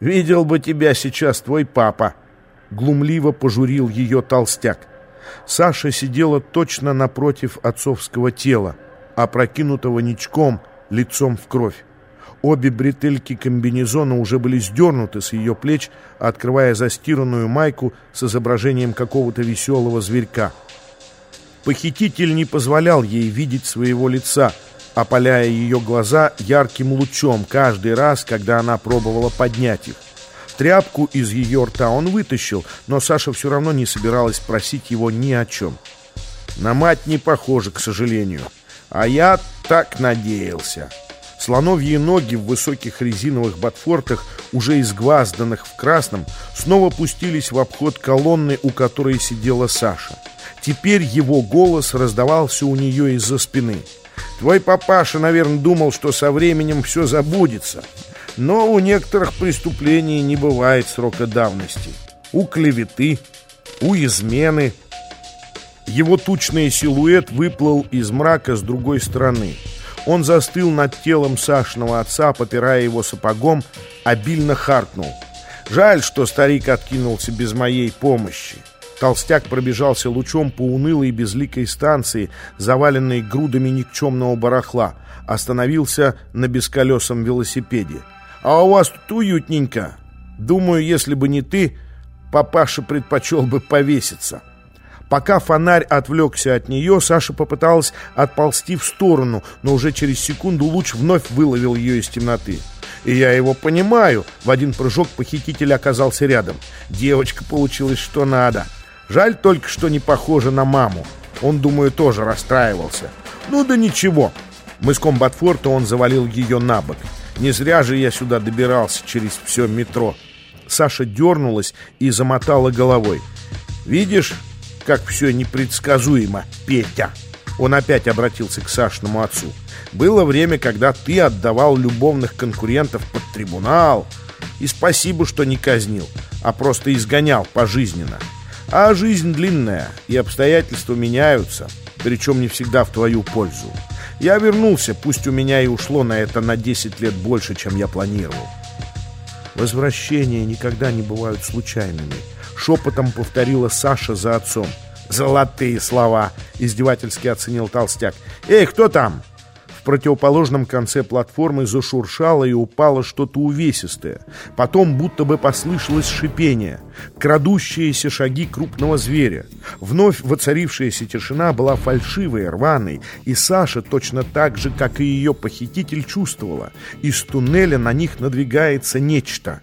Видел бы тебя сейчас твой папа!» Глумливо пожурил ее толстяк. Саша сидела точно напротив отцовского тела, опрокинутого ничком, лицом в кровь. Обе бретельки комбинезона уже были сдернуты с ее плеч, открывая застиранную майку с изображением какого-то веселого зверька. Похититель не позволял ей видеть своего лица, опаляя ее глаза ярким лучом каждый раз, когда она пробовала поднять их. Тряпку из ее рта он вытащил, но Саша все равно не собиралась просить его ни о чем. На мать не похоже, к сожалению. А я так надеялся. Слоновьи ноги в высоких резиновых ботфортах, уже изгвазданных в красном, снова пустились в обход колонны, у которой сидела Саша. Теперь его голос раздавался у нее из-за спины. «Твой папаша, наверное, думал, что со временем все забудется. Но у некоторых преступлений не бывает срока давности. У клеветы, у измены. Его тучный силуэт выплыл из мрака с другой стороны. Он застыл над телом Сашиного отца, попирая его сапогом, обильно харкнул. Жаль, что старик откинулся без моей помощи. Толстяк пробежался лучом по унылой безликой станции, заваленной грудами никчемного барахла, остановился на бесколесом велосипеде. А у вас тут уютненько. Думаю, если бы не ты, папаша предпочел бы повеситься». Пока фонарь отвлекся от нее, Саша попыталась отползти в сторону, но уже через секунду луч вновь выловил ее из темноты. И я его понимаю. В один прыжок похититель оказался рядом. Девочка получилась что надо. Жаль только, что не похожа на маму. Он, думаю, тоже расстраивался. Ну да ничего. Мыском Батфорта он завалил ее на бок. Не зря же я сюда добирался через все метро. Саша дернулась и замотала головой. «Видишь, как все непредсказуемо, Петя!» Он опять обратился к Сашному отцу. «Было время, когда ты отдавал любовных конкурентов под трибунал. И спасибо, что не казнил, а просто изгонял пожизненно. А жизнь длинная, и обстоятельства меняются, причем не всегда в твою пользу. Я вернулся, пусть у меня и ушло на это на 10 лет больше, чем я планировал. Возвращения никогда не бывают случайными. Шепотом повторила Саша за отцом. «Золотые слова!» — издевательски оценил толстяк. «Эй, кто там?» Противоположном конце платформы зашуршало и упало что-то увесистое. Потом будто бы послышалось шипение, крадущиеся шаги крупного зверя. Вновь воцарившаяся тишина была фальшивой, рваной, и Саша точно так же, как и ее похититель, чувствовала. Из туннеля на них надвигается нечто.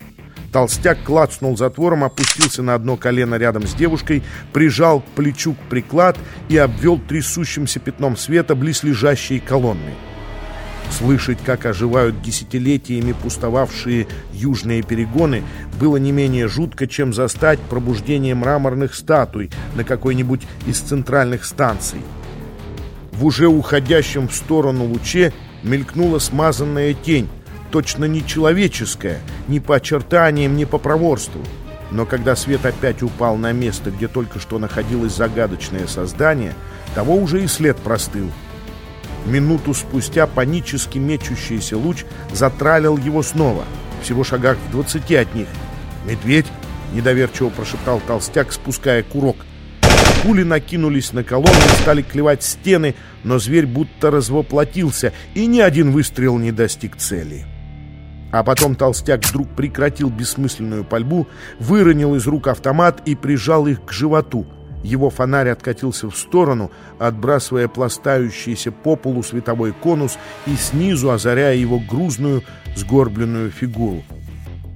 Толстяк клацнул затвором, опустился на одно колено рядом с девушкой, прижал к плечу приклад и обвел трясущимся пятном света близлежащие колонны. Слышать, как оживают десятилетиями пустовавшие южные перегоны, было не менее жутко, чем застать пробуждение мраморных статуй на какой-нибудь из центральных станций. В уже уходящем в сторону луче мелькнула смазанная тень, точно не человеческая, ни по очертаниям, ни по проворству. Но когда свет опять упал на место, где только что находилось загадочное создание, того уже и след простыл. Минуту спустя панически мечущийся луч затралил его снова, всего шагах в двадцати от них. «Медведь!» — недоверчиво прошептал толстяк, спуская курок. Пули накинулись на колонну и стали клевать стены, но зверь будто развоплотился, и ни один выстрел не достиг цели. А потом толстяк вдруг прекратил бессмысленную пальбу, выронил из рук автомат и прижал их к животу — его фонарь откатился в сторону, отбрасывая пластающийся по полу световой конус и снизу озаряя его грузную, сгорбленную фигуру.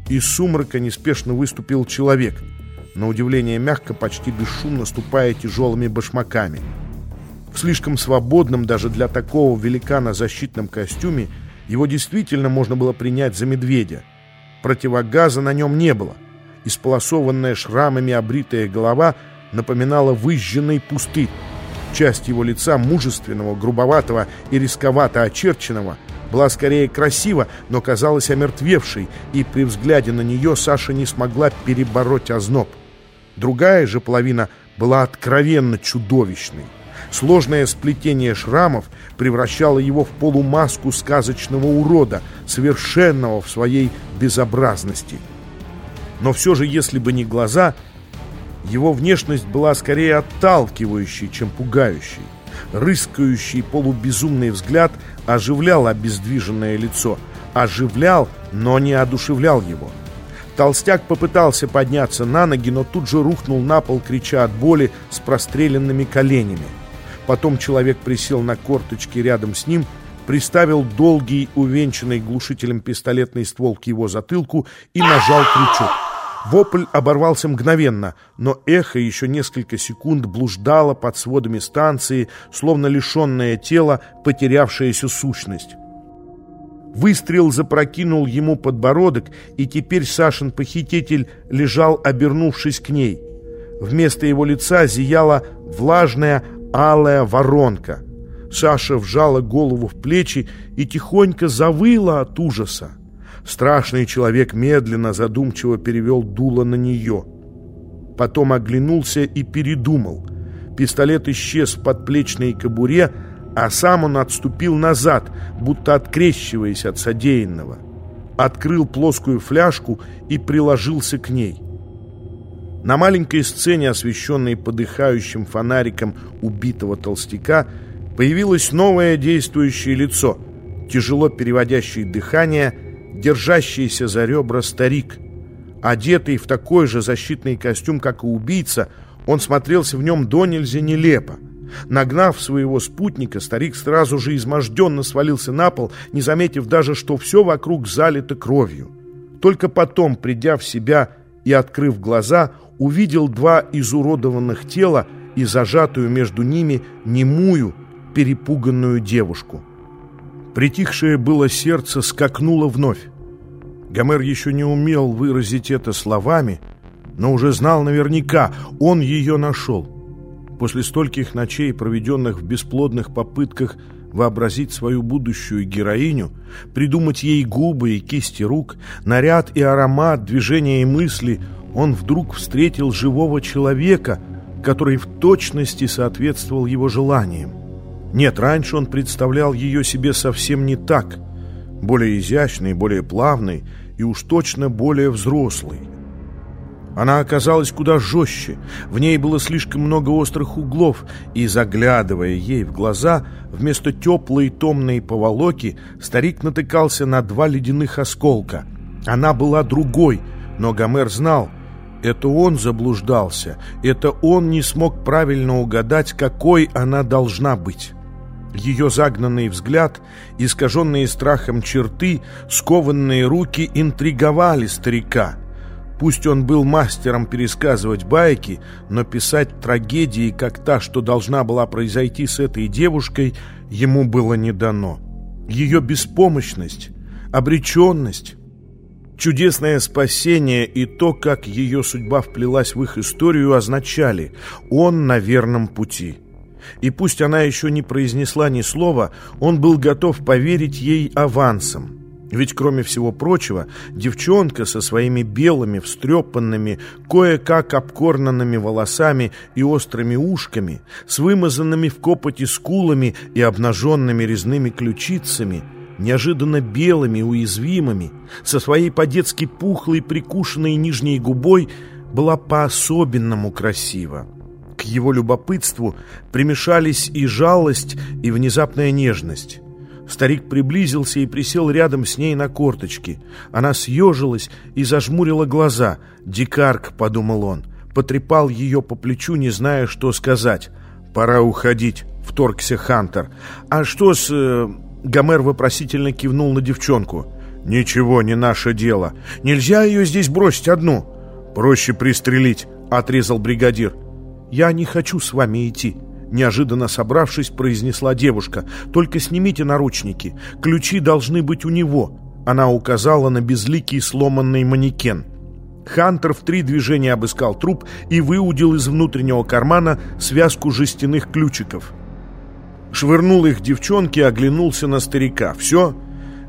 Из сумрака неспешно выступил человек, на удивление мягко, почти бесшумно ступая тяжелыми башмаками. В слишком свободном даже для такого великана защитном костюме его действительно можно было принять за медведя. Противогаза на нем не было. Исполосованная шрамами обритая голова – напоминала выжженный пустырь. Часть его лица, мужественного, грубоватого и рисковато очерченного, была скорее красива, но казалась омертвевшей, и при взгляде на нее Саша не смогла перебороть озноб. Другая же половина была откровенно чудовищной. Сложное сплетение шрамов превращало его в полумаску сказочного урода, совершенного в своей безобразности – Но все же, если бы не глаза, его внешность была скорее отталкивающей, чем пугающей. Рыскающий полубезумный взгляд оживлял обездвиженное лицо. Оживлял, но не одушевлял его. Толстяк попытался подняться на ноги, но тут же рухнул на пол, крича от боли с простреленными коленями. Потом человек присел на корточки рядом с ним, приставил долгий, увенчанный глушителем пистолетный ствол к его затылку и нажал крючок. Вопль оборвался мгновенно, но эхо еще несколько секунд блуждало под сводами станции, словно лишенное тело, потерявшееся сущность. Выстрел запрокинул ему подбородок, и теперь Сашин похититель лежал, обернувшись к ней. Вместо его лица зияла влажная алая воронка. Саша вжала голову в плечи и тихонько завыла от ужаса. Страшный человек медленно, задумчиво перевел дуло на нее. Потом оглянулся и передумал. Пистолет исчез в подплечной кобуре, а сам он отступил назад, будто открещиваясь от содеянного. Открыл плоскую фляжку и приложился к ней. На маленькой сцене, освещенной подыхающим фонариком убитого толстяка, появилось новое действующее лицо, тяжело переводящее дыхание – держащийся за ребра старик. Одетый в такой же защитный костюм, как и убийца, он смотрелся в нем до нельзя нелепо. Нагнав своего спутника, старик сразу же изможденно свалился на пол, не заметив даже, что все вокруг залито кровью. Только потом, придя в себя и открыв глаза, увидел два изуродованных тела и зажатую между ними немую, перепуганную девушку. Притихшее было сердце скакнуло вновь. Гомер еще не умел выразить это словами, но уже знал наверняка, он ее нашел. После стольких ночей, проведенных в бесплодных попытках вообразить свою будущую героиню, придумать ей губы и кисти рук, наряд и аромат, движения и мысли, он вдруг встретил живого человека, который в точности соответствовал его желаниям. Нет, раньше он представлял ее себе совсем не так. Более изящной, более плавной и уж точно более взрослой. Она оказалась куда жестче, в ней было слишком много острых углов, и, заглядывая ей в глаза, вместо теплой томной поволоки старик натыкался на два ледяных осколка. Она была другой, но Гомер знал, это он заблуждался, это он не смог правильно угадать, какой она должна быть. Ее загнанный взгляд, искаженные страхом черты, скованные руки интриговали старика. Пусть он был мастером пересказывать байки, но писать трагедии, как та, что должна была произойти с этой девушкой, ему было не дано. Ее беспомощность, обреченность, чудесное спасение и то, как ее судьба вплелась в их историю, означали «он на верном пути» и пусть она еще не произнесла ни слова, он был готов поверить ей авансом. Ведь, кроме всего прочего, девчонка со своими белыми, встрепанными, кое-как обкорнанными волосами и острыми ушками, с вымазанными в копоти скулами и обнаженными резными ключицами, неожиданно белыми, уязвимыми, со своей по-детски пухлой, прикушенной нижней губой, была по-особенному красива его любопытству примешались и жалость, и внезапная нежность. Старик приблизился и присел рядом с ней на корточки. Она съежилась и зажмурила глаза. «Дикарк», — подумал он, потрепал ее по плечу, не зная, что сказать. «Пора уходить», — вторгся Хантер. «А что с...» э... Гомер вопросительно кивнул на девчонку. «Ничего, не наше дело. Нельзя ее здесь бросить одну». «Проще пристрелить», — отрезал бригадир. «Я не хочу с вами идти», — неожиданно собравшись, произнесла девушка. «Только снимите наручники. Ключи должны быть у него». Она указала на безликий сломанный манекен. Хантер в три движения обыскал труп и выудил из внутреннего кармана связку жестяных ключиков. Швырнул их девчонке и оглянулся на старика. «Все?»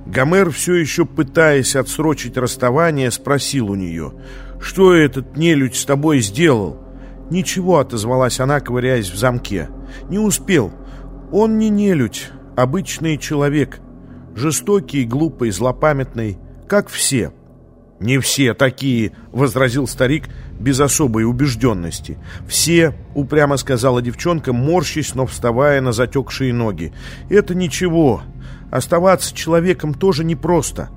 Гомер, все еще пытаясь отсрочить расставание, спросил у нее, «Что этот нелюдь с тобой сделал?» «Ничего», — отозвалась она, ковыряясь в замке. «Не успел. Он не нелюдь, обычный человек. Жестокий, глупый, злопамятный, как все. «Не все такие», — возразил старик без особой убежденности. «Все», — упрямо сказала девчонка, морщись, но вставая на затекшие ноги. «Это ничего. Оставаться человеком тоже непросто».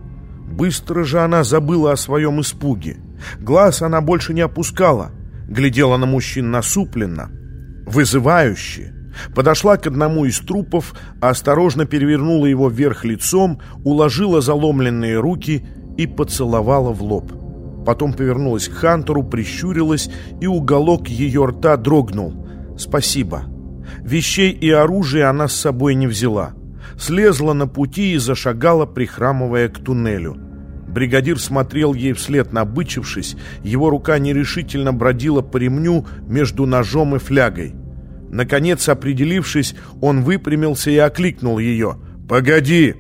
Быстро же она забыла о своем испуге. Глаз она больше не опускала. Глядела на мужчин насупленно, вызывающе. Подошла к одному из трупов, осторожно перевернула его вверх лицом, уложила заломленные руки и поцеловала в лоб. Потом повернулась к Хантеру, прищурилась, и уголок ее рта дрогнул. «Спасибо». Вещей и оружия она с собой не взяла. Слезла на пути и зашагала, прихрамывая к туннелю. Бригадир смотрел ей вслед, набычившись. Его рука нерешительно бродила по ремню между ножом и флягой. Наконец, определившись, он выпрямился и окликнул ее. «Погоди!»